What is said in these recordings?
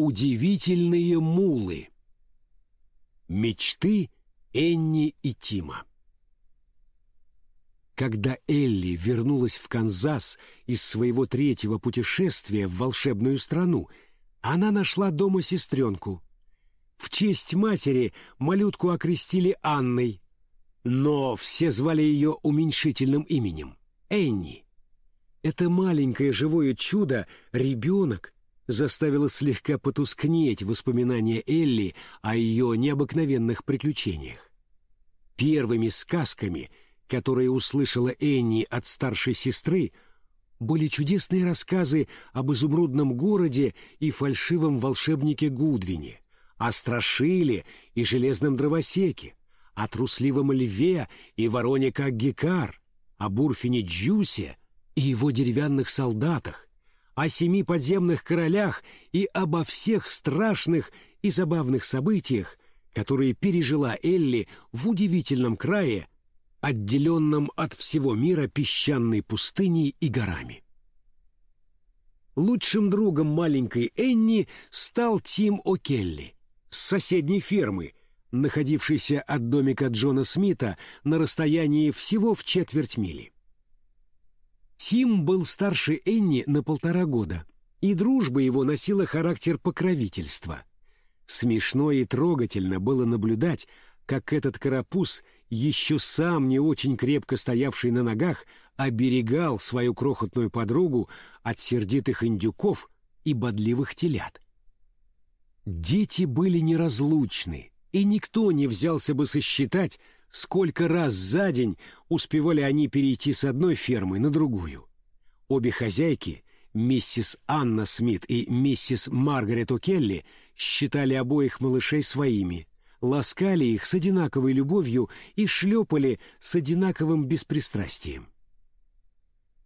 Удивительные мулы. Мечты Энни и Тима. Когда Элли вернулась в Канзас из своего третьего путешествия в волшебную страну, она нашла дома сестренку. В честь матери малютку окрестили Анной, но все звали ее уменьшительным именем — Энни. Это маленькое живое чудо, ребенок, заставило слегка потускнеть воспоминания Элли о ее необыкновенных приключениях. Первыми сказками, которые услышала Энни от старшей сестры, были чудесные рассказы об изумрудном городе и фальшивом волшебнике Гудвине, о страшиле и железном дровосеке, о трусливом льве и вороне как гекар, о бурфине Джусе и его деревянных солдатах, о семи подземных королях и обо всех страшных и забавных событиях, которые пережила Элли в удивительном крае, отделенном от всего мира песчаной пустыней и горами. Лучшим другом маленькой Энни стал Тим О'Келли с соседней фермы, находившейся от домика Джона Смита на расстоянии всего в четверть мили. Тим был старше Энни на полтора года, и дружба его носила характер покровительства. Смешно и трогательно было наблюдать, как этот карапуз, еще сам не очень крепко стоявший на ногах, оберегал свою крохотную подругу от сердитых индюков и бодливых телят. Дети были неразлучны, и никто не взялся бы сосчитать, сколько раз за день успевали они перейти с одной фермы на другую. Обе хозяйки, миссис Анна Смит и миссис Маргарет О'Келли, считали обоих малышей своими, ласкали их с одинаковой любовью и шлепали с одинаковым беспристрастием.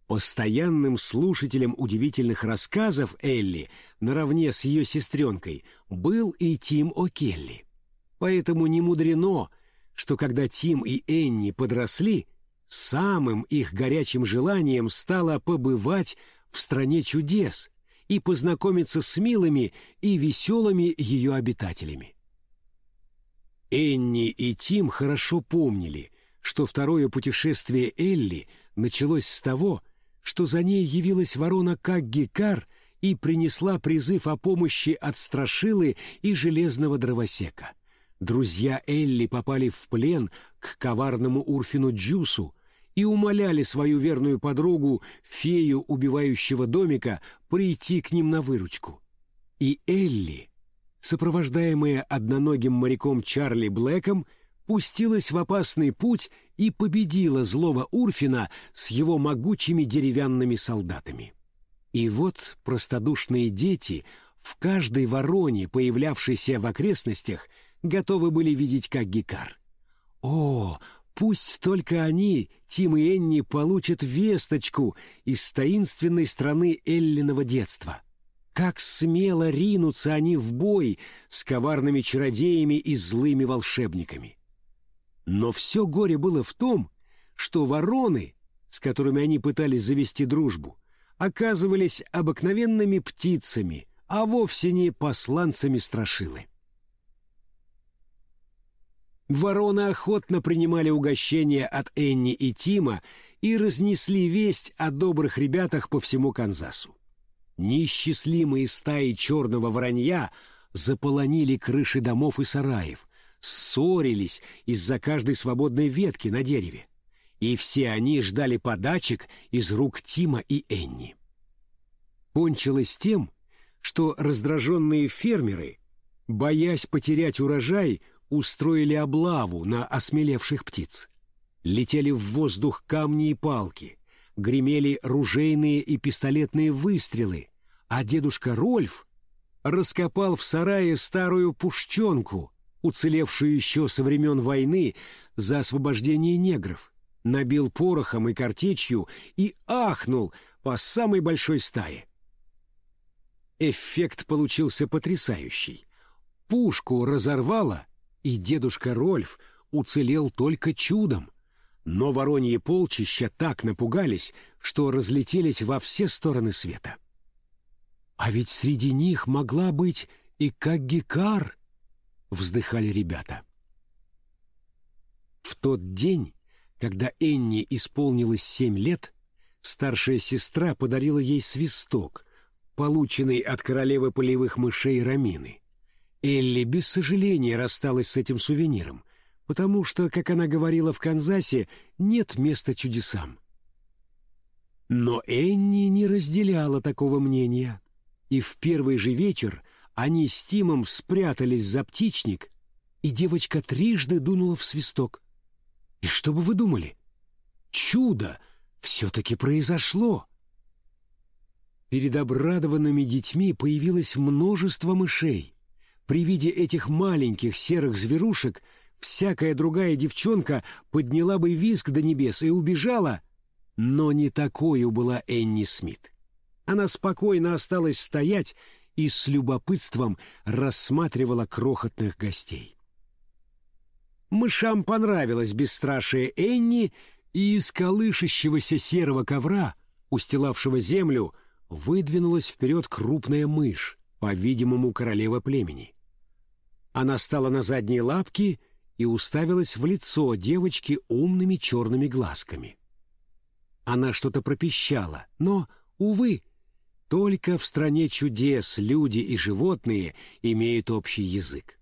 Постоянным слушателем удивительных рассказов Элли наравне с ее сестренкой был и Тим О'Келли. Поэтому не мудрено, что когда Тим и Энни подросли, самым их горячим желанием стало побывать в стране чудес и познакомиться с милыми и веселыми ее обитателями. Энни и Тим хорошо помнили, что второе путешествие Элли началось с того, что за ней явилась ворона как Гекар и принесла призыв о помощи от Страшилы и Железного Дровосека — друзья Элли попали в плен к коварному Урфину Джусу и умоляли свою верную подругу, фею убивающего домика, прийти к ним на выручку. И Элли, сопровождаемая одноногим моряком Чарли Блэком, пустилась в опасный путь и победила злого Урфина с его могучими деревянными солдатами. И вот простодушные дети в каждой вороне, появлявшейся в окрестностях, готовы были видеть как Гикар. О, пусть только они, Тим и Энни, получат весточку из таинственной страны Эллиного детства. Как смело ринутся они в бой с коварными чародеями и злыми волшебниками. Но все горе было в том, что вороны, с которыми они пытались завести дружбу, оказывались обыкновенными птицами, а вовсе не посланцами страшилы. Вороны охотно принимали угощения от Энни и Тима и разнесли весть о добрых ребятах по всему Канзасу. Неисчислимые стаи черного воронья заполонили крыши домов и сараев, ссорились из-за каждой свободной ветки на дереве. И все они ждали подачек из рук Тима и Энни. Кончилось тем, что раздраженные фермеры, боясь потерять урожай, устроили облаву на осмелевших птиц. Летели в воздух камни и палки, гремели ружейные и пистолетные выстрелы, а дедушка Рольф раскопал в сарае старую пушченку, уцелевшую еще со времен войны за освобождение негров, набил порохом и картечью и ахнул по самой большой стае. Эффект получился потрясающий. Пушку разорвало, и дедушка Рольф уцелел только чудом. Но вороньи полчища так напугались, что разлетелись во все стороны света. А ведь среди них могла быть и как Гекар!» — вздыхали ребята. В тот день, когда Энни исполнилось семь лет, старшая сестра подарила ей свисток, полученный от королевы полевых мышей Рамины. Элли без сожаления рассталась с этим сувениром, потому что, как она говорила в Канзасе, нет места чудесам. Но Энни не разделяла такого мнения, и в первый же вечер они с Тимом спрятались за птичник, и девочка трижды дунула в свисток. И что бы вы думали? Чудо все-таки произошло. Перед обрадованными детьми появилось множество мышей. При виде этих маленьких серых зверушек всякая другая девчонка подняла бы визг до небес и убежала, но не такой была Энни Смит. Она спокойно осталась стоять и с любопытством рассматривала крохотных гостей. Мышам понравилось бесстрашие Энни, и из колышащегося серого ковра, устилавшего землю, выдвинулась вперед крупная мышь, по-видимому, королева племени. Она стала на задние лапки и уставилась в лицо девочки умными черными глазками. Она что-то пропищала, но, увы, только в стране чудес люди и животные имеют общий язык.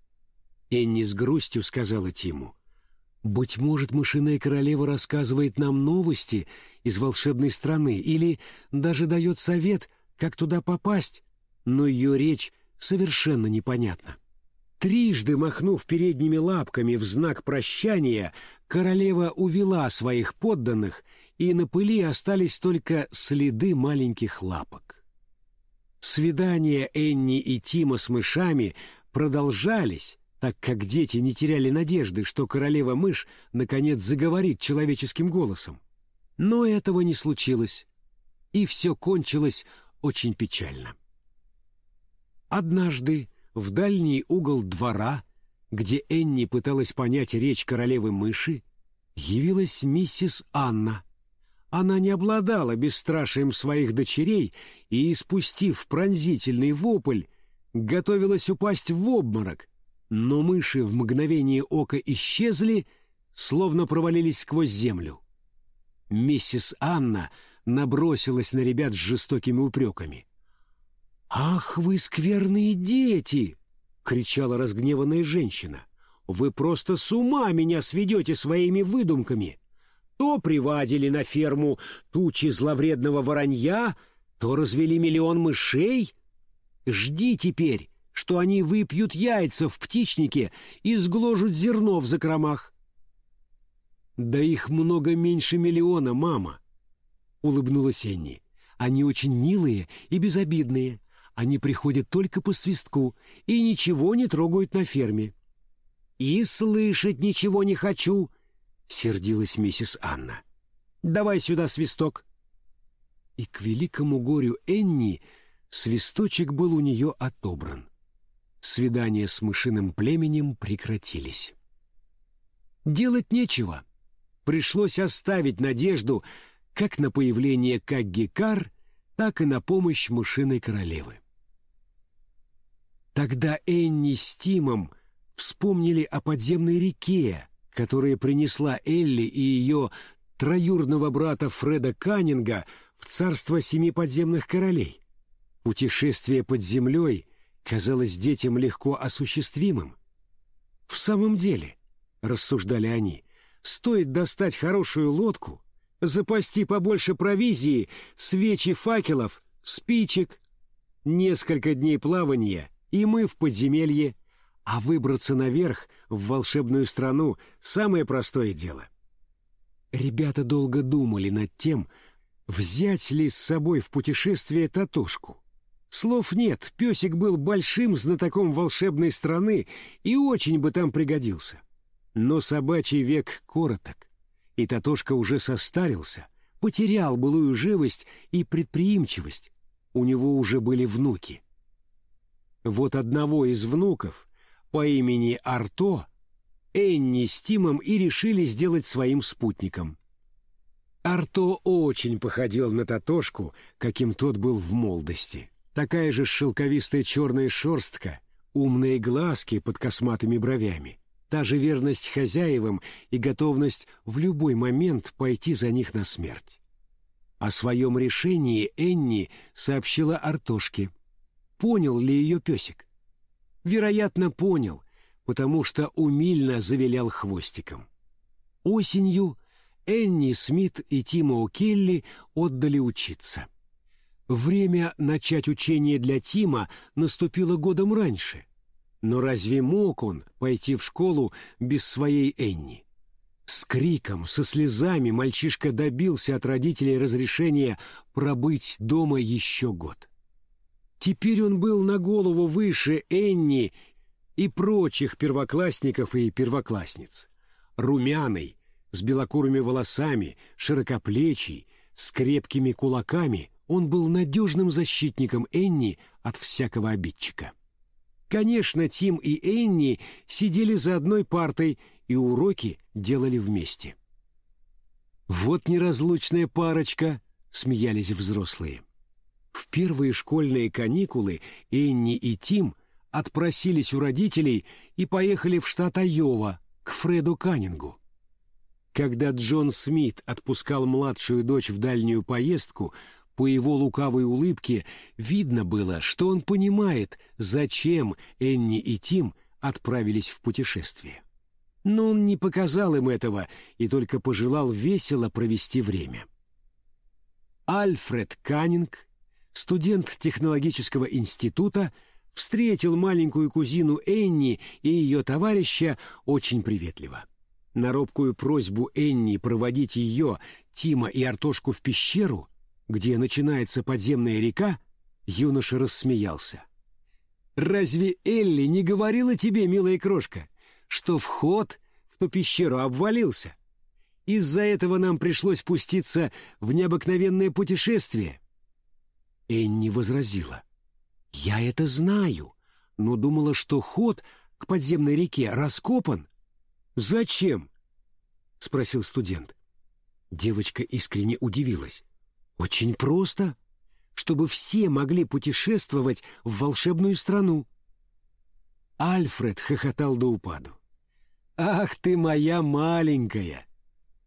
Энни с грустью сказала Тиму. «Быть может, мышиная королева рассказывает нам новости из волшебной страны или даже дает совет, как туда попасть, но ее речь совершенно непонятна». Трижды махнув передними лапками в знак прощания, королева увела своих подданных, и на пыли остались только следы маленьких лапок. Свидания Энни и Тима с мышами продолжались, так как дети не теряли надежды, что королева-мышь наконец заговорит человеческим голосом. Но этого не случилось, и все кончилось очень печально. Однажды в дальний угол двора, где Энни пыталась понять речь королевы-мыши, явилась миссис Анна — она не обладала бесстрашием своих дочерей и, испустив пронзительный вопль, готовилась упасть в обморок, но мыши в мгновение ока исчезли, словно провалились сквозь землю. Миссис Анна набросилась на ребят с жестокими упреками. «Ах, вы скверные дети!» — кричала разгневанная женщина. «Вы просто с ума меня сведете своими выдумками!» То приводили на ферму тучи зловредного воронья, то развели миллион мышей. Жди теперь, что они выпьют яйца в птичнике и сгложат зерно в закромах. «Да их много меньше миллиона, мама», — улыбнулась Энни. «Они очень милые и безобидные. Они приходят только по свистку и ничего не трогают на ферме». «И слышать ничего не хочу», сердилась миссис Анна. «Давай сюда свисток!» И к великому горю Энни свисточек был у нее отобран. Свидания с мышиным племенем прекратились. Делать нечего. Пришлось оставить надежду как на появление Каггикар, так и на помощь мышиной королевы. Тогда Энни с Тимом вспомнили о подземной реке, которая принесла Элли и ее троюрного брата Фреда Каннинга в царство семи подземных королей. Путешествие под землей казалось детям легко осуществимым. В самом деле, рассуждали они, стоит достать хорошую лодку, запасти побольше провизии, свечи факелов, спичек, несколько дней плавания, и мы в подземелье а выбраться наверх, в волшебную страну, самое простое дело. Ребята долго думали над тем, взять ли с собой в путешествие Татошку. Слов нет, песик был большим знатоком волшебной страны и очень бы там пригодился. Но собачий век короток, и Татошка уже состарился, потерял былую живость и предприимчивость. У него уже были внуки. Вот одного из внуков — по имени Арто Энни с Тимом и решили сделать своим спутником. Арто очень походил на Татошку, каким тот был в молодости. Такая же шелковистая черная шерстка, умные глазки под косматыми бровями, та же верность хозяевам и готовность в любой момент пойти за них на смерть. О своем решении Энни сообщила Артошке. Понял ли ее песик? Вероятно, понял, потому что умильно завилял хвостиком. Осенью Энни Смит и Тима О'Келли отдали учиться. Время начать учение для Тима наступило годом раньше. Но разве мог он пойти в школу без своей Энни? С криком, со слезами мальчишка добился от родителей разрешения пробыть дома еще год. Теперь он был на голову выше Энни и прочих первоклассников и первоклассниц. Румяный, с белокурыми волосами, широкоплечий, с крепкими кулаками, он был надежным защитником Энни от всякого обидчика. Конечно, Тим и Энни сидели за одной партой и уроки делали вместе. «Вот неразлучная парочка», — смеялись взрослые. Первые школьные каникулы Энни и Тим отпросились у родителей и поехали в штат Айова к Фреду Каннингу. Когда Джон Смит отпускал младшую дочь в дальнюю поездку, по его лукавой улыбке видно было, что он понимает, зачем Энни и Тим отправились в путешествие. Но он не показал им этого и только пожелал весело провести время. Альфред Каннинг, студент технологического института, встретил маленькую кузину Энни и ее товарища очень приветливо. На робкую просьбу Энни проводить ее, Тима и Артошку в пещеру где начинается подземная река, юноша рассмеялся. «Разве Элли не говорила тебе, милая крошка, что вход в ту пещеру обвалился? Из-за этого нам пришлось пуститься в необыкновенное путешествие?» Энни возразила. «Я это знаю, но думала, что ход к подземной реке раскопан». «Зачем?» — спросил студент. Девочка искренне удивилась. Очень просто, чтобы все могли путешествовать в волшебную страну. Альфред хохотал до упаду. «Ах ты моя маленькая!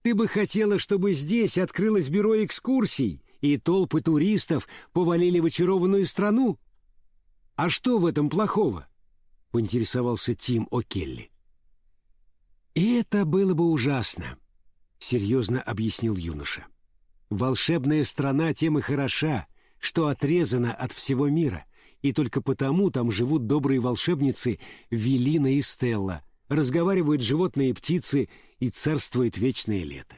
Ты бы хотела, чтобы здесь открылось бюро экскурсий, и толпы туристов повалили в очарованную страну? А что в этом плохого?» — поинтересовался Тим О'Келли. «Это было бы ужасно», — серьезно объяснил юноша. Волшебная страна тем и хороша, что отрезана от всего мира, и только потому там живут добрые волшебницы Велина и Стелла, разговаривают животные и птицы, и царствует вечное лето.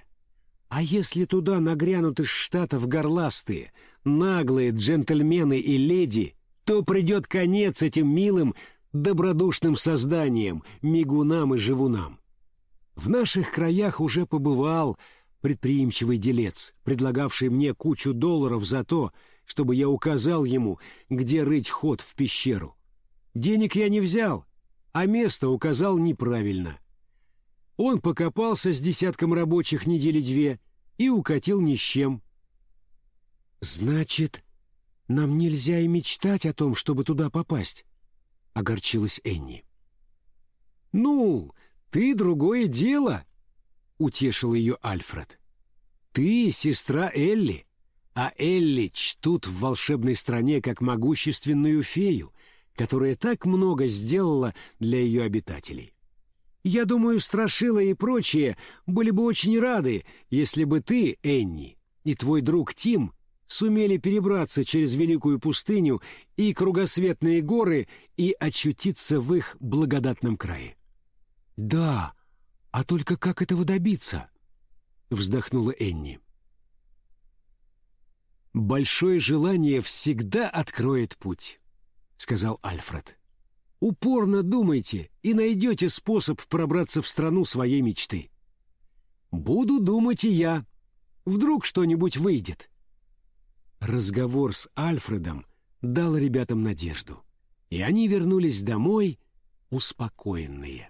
А если туда нагрянут из штатов горластые, наглые джентльмены и леди, то придет конец этим милым, добродушным созданиям, мигунам и живунам. В наших краях уже побывал предприимчивый делец, предлагавший мне кучу долларов за то, чтобы я указал ему, где рыть ход в пещеру. Денег я не взял, а место указал неправильно. Он покопался с десятком рабочих недели две и укатил ни с чем. «Значит, нам нельзя и мечтать о том, чтобы туда попасть», — огорчилась Энни. «Ну, ты другое дело», — утешил ее Альфред. «Ты сестра Элли, а Элли чтут в волшебной стране как могущественную фею, которая так много сделала для ее обитателей. Я думаю, Страшила и прочие были бы очень рады, если бы ты, Энни, и твой друг Тим сумели перебраться через Великую пустыню и кругосветные горы и очутиться в их благодатном крае. Да, а только как этого добиться? Вздохнула Энни. Большое желание всегда откроет путь, сказал Альфред. Упорно думайте и найдете способ пробраться в страну своей мечты. Буду думать и я. Вдруг что-нибудь выйдет. Разговор с Альфредом дал ребятам надежду, и они вернулись домой успокоенные.